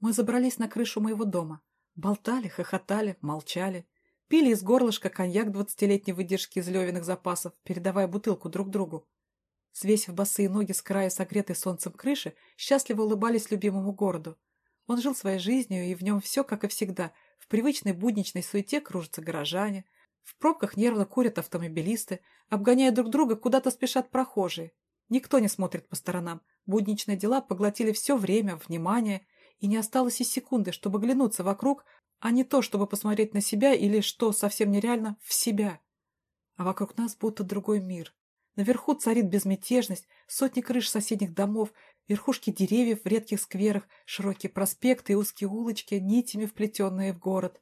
Мы забрались на крышу моего дома. Болтали, хохотали, молчали. Пили из горлышка коньяк двадцатилетней выдержки из левиных запасов, передавая бутылку друг другу. Свесив босые ноги с края согретой солнцем крыши, счастливо улыбались любимому городу. Он жил своей жизнью, и в нем все, как и всегда. В привычной будничной суете кружатся горожане, в пробках нервно курят автомобилисты, обгоняя друг друга, куда-то спешат прохожие. Никто не смотрит по сторонам. Будничные дела поглотили все время, внимание, и не осталось и секунды, чтобы глянуться вокруг, а не то, чтобы посмотреть на себя или, что совсем нереально, в себя. А вокруг нас будто другой мир. Наверху царит безмятежность, сотни крыш соседних домов, верхушки деревьев в редких скверах, широкие проспекты и узкие улочки, нитями вплетенные в город.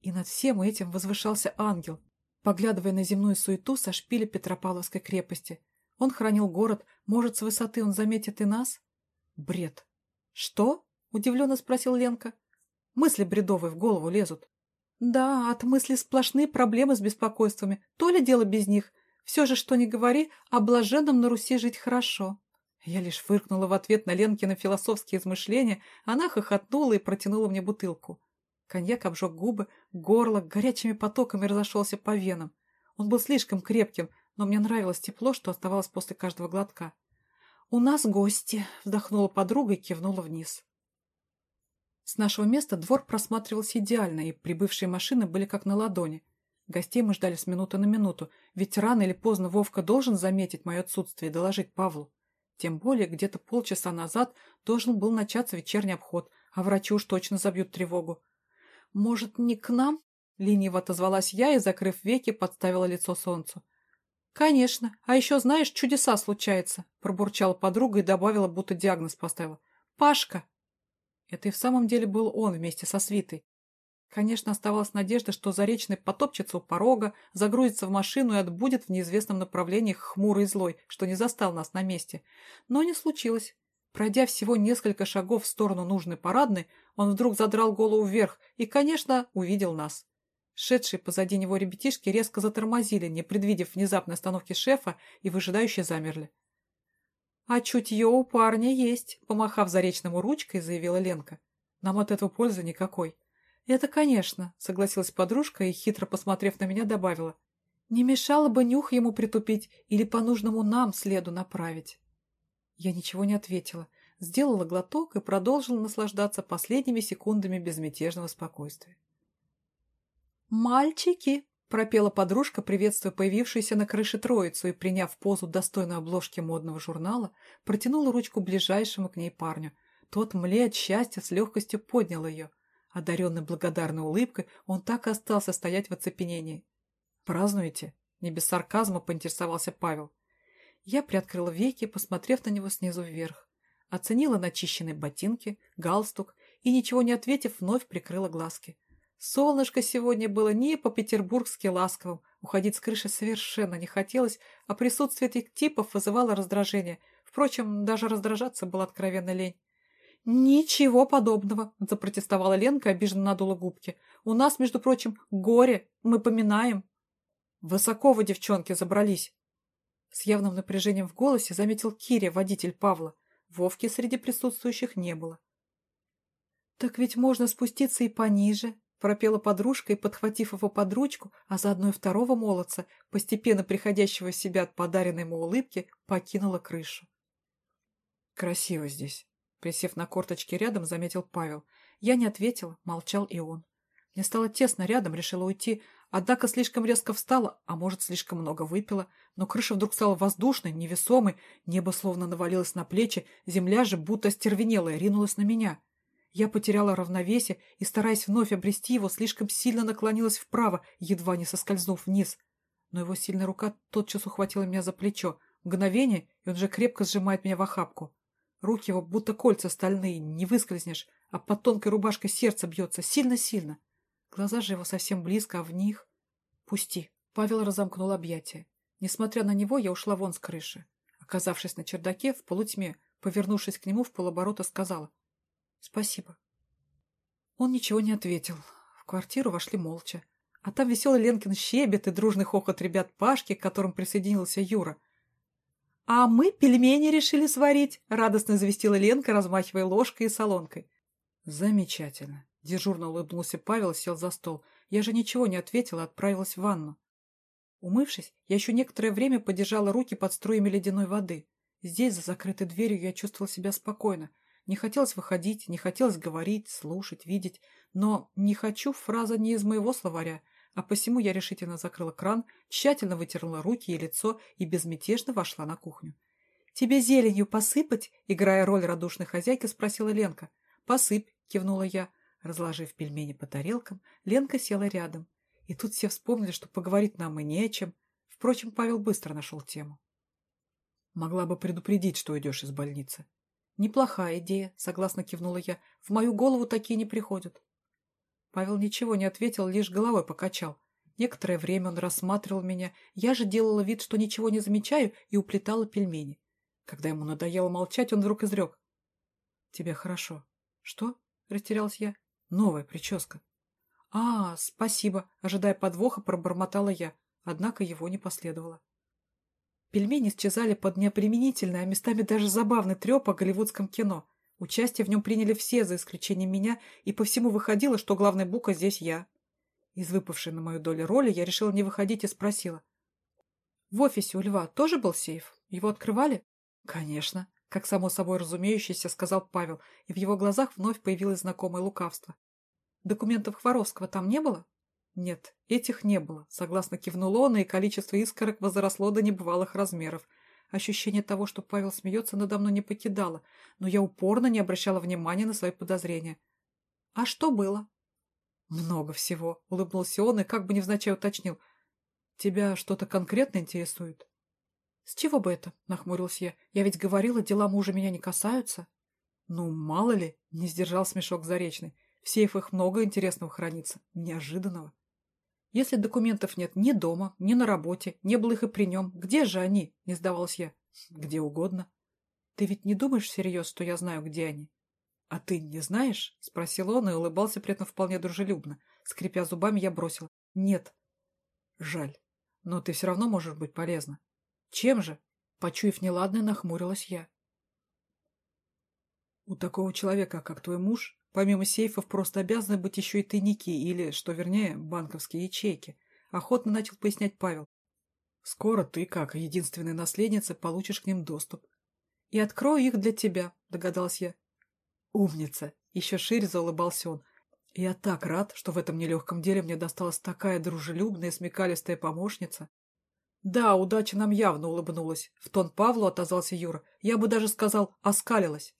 И над всем этим возвышался ангел, поглядывая на земную суету со шпиля Петропавловской крепости. Он хранил город, может, с высоты он заметит и нас? Бред. Что? Удивленно спросил Ленка. Мысли бредовые в голову лезут. Да, от мыслей сплошные проблемы с беспокойствами. То ли дело без них. Все же, что ни говори, а блаженным на Руси жить хорошо. Я лишь фыркнула в ответ на Ленкины философские измышления, она хохотнула и протянула мне бутылку. Коньяк обжег губы, горло горячими потоками разошелся по венам. Он был слишком крепким, но мне нравилось тепло, что оставалось после каждого глотка. «У нас гости», — вздохнула подруга и кивнула вниз. С нашего места двор просматривался идеально, и прибывшие машины были как на ладони. Гостей мы ждали с минуты на минуту, ведь рано или поздно Вовка должен заметить мое отсутствие и доложить Павлу. Тем более, где-то полчаса назад должен был начаться вечерний обход, а врачи уж точно забьют тревогу. «Может, не к нам?» — лениво отозвалась я и, закрыв веки, подставила лицо солнцу. «Конечно. А еще, знаешь, чудеса случаются», — пробурчала подруга и добавила, будто диагноз поставила. «Пашка!» Это и в самом деле был он вместе со свитой. Конечно, оставалась надежда, что Заречный потопчется у порога, загрузится в машину и отбудет в неизвестном направлении хмурый и злой, что не застал нас на месте. Но не случилось. Пройдя всего несколько шагов в сторону нужной парадной, он вдруг задрал голову вверх и, конечно, увидел нас. Шедшие позади него ребятишки резко затормозили, не предвидев внезапной остановки шефа, и выжидающие замерли. «А чутье у парня есть», — помахав заречному ручкой, заявила Ленка. «Нам от этого пользы никакой». «Это, конечно», — согласилась подружка и, хитро посмотрев на меня, добавила. «Не мешало бы нюх ему притупить или по нужному нам следу направить». Я ничего не ответила, сделала глоток и продолжила наслаждаться последними секундами безмятежного спокойствия. «Мальчики!» пропела подружка, приветствуя появившуюся на крыше троицу и, приняв позу достойной обложки модного журнала, протянула ручку ближайшему к ней парню. Тот, мле от счастья, с легкостью поднял ее. Одаренный благодарной улыбкой, он так и остался стоять в оцепенении. «Празднуете?» — не без сарказма поинтересовался Павел. Я приоткрыла веки, посмотрев на него снизу вверх. Оценила начищенные ботинки, галстук и, ничего не ответив, вновь прикрыла глазки. Солнышко сегодня было не по-петербургски ласковым, уходить с крыши совершенно не хотелось, а присутствие этих типов вызывало раздражение. Впрочем, даже раздражаться было откровенно лень. «Ничего подобного», — запротестовала Ленка, обиженно надула губки. «У нас, между прочим, горе, мы поминаем». «Высоко вы, девчонки, забрались!» С явным напряжением в голосе заметил Киря, водитель Павла. Вовки среди присутствующих не было. «Так ведь можно спуститься и пониже», пропела подружка и, подхватив его под ручку, а заодно и второго молодца, постепенно приходящего в себя от подаренной ему улыбки, покинула крышу. «Красиво здесь», — присев на корточки рядом, заметил Павел. Я не ответила, молчал и он. Мне стало тесно рядом, решила уйти, однако слишком резко встала, а может, слишком много выпила, но крыша вдруг стала воздушной, невесомой, небо словно навалилось на плечи, земля же, будто стервенелая, ринулась на меня. Я потеряла равновесие и, стараясь вновь обрести его, слишком сильно наклонилась вправо, едва не соскользнув вниз. Но его сильная рука тотчас ухватила меня за плечо. Мгновение, и он же крепко сжимает меня в охапку. Руки его будто кольца стальные, не выскользнешь, а под тонкой рубашкой сердце бьется сильно-сильно. Глаза же его совсем близко, а в них... «Пусти!» Павел разомкнул объятия. Несмотря на него, я ушла вон с крыши. Оказавшись на чердаке, в полутьме, повернувшись к нему в полоборота, сказала — «Спасибо». Он ничего не ответил. В квартиру вошли молча. А там веселый Ленкин щебет и дружный хохот ребят Пашки, к которым присоединился Юра. «А мы пельмени решили сварить», — радостно известила Ленка, размахивая ложкой и солонкой. «Замечательно», — дежурно улыбнулся Павел сел за стол. Я же ничего не ответила, отправилась в ванну. Умывшись, я еще некоторое время подержала руки под струями ледяной воды. Здесь, за закрытой дверью, я чувствовала себя спокойно. Не хотелось выходить, не хотелось говорить, слушать, видеть. Но «не хочу» фраза не из моего словаря, а посему я решительно закрыла кран, тщательно вытерла руки и лицо и безмятежно вошла на кухню. «Тебе зеленью посыпать?» — играя роль радушной хозяйки, спросила Ленка. «Посыпь», — кивнула я. Разложив пельмени по тарелкам, Ленка села рядом. И тут все вспомнили, что поговорить нам и не о чем. Впрочем, Павел быстро нашел тему. «Могла бы предупредить, что идешь из больницы». «Неплохая идея», — согласно кивнула я. «В мою голову такие не приходят». Павел ничего не ответил, лишь головой покачал. Некоторое время он рассматривал меня, я же делала вид, что ничего не замечаю, и уплетала пельмени. Когда ему надоело молчать, он вдруг изрек. «Тебе хорошо». «Что?» — растерялась я. «Новая прическа». «А, спасибо», — ожидая подвоха, пробормотала я, однако его не последовало. Пельмени исчезали под неоприменительный, а местами даже забавный треп о голливудском кино. Участие в нем приняли все, за исключением меня, и по всему выходило, что главный бука здесь я. Из выпавшей на мою долю роли я решила не выходить и спросила. «В офисе у Льва тоже был сейф? Его открывали?» «Конечно», — как само собой разумеющееся сказал Павел, и в его глазах вновь появилось знакомое лукавство. «Документов Хворовского там не было?» Нет, этих не было, согласно кивнул он, и количество искорок возросло до небывалых размеров. Ощущение того, что Павел смеется, надо мной не покидало, но я упорно не обращала внимания на свои подозрения. «А что было?» «Много всего», — улыбнулся он и как бы невзначай уточнил. «Тебя что-то конкретно интересует?» «С чего бы это?» — нахмурился я. «Я ведь говорила, дела мужа меня не касаются». «Ну, мало ли», — не сдержал смешок Заречный. «В сейфах много интересного хранится, неожиданного». Если документов нет ни дома, ни на работе, не было их и при нем, где же они? Не сдавалась я. Где угодно. Ты ведь не думаешь всерьез, что я знаю, где они? А ты не знаешь? Спросил он и улыбался при этом вполне дружелюбно. Скрипя зубами, я бросила. Нет. Жаль. Но ты все равно можешь быть полезна. Чем же? Почуяв неладное, нахмурилась я. У такого человека, как твой муж, Помимо сейфов просто обязаны быть еще и тайники или, что вернее, банковские ячейки. Охотно начал пояснять Павел. Скоро ты, как единственная наследница, получишь к ним доступ. И открою их для тебя, догадалась я. Умница! Еще шире заулыбался он. Я так рад, что в этом нелегком деле мне досталась такая дружелюбная смекалистая помощница. Да, удача нам явно улыбнулась. В тон Павлу отозвался Юра. Я бы даже сказал, оскалилась.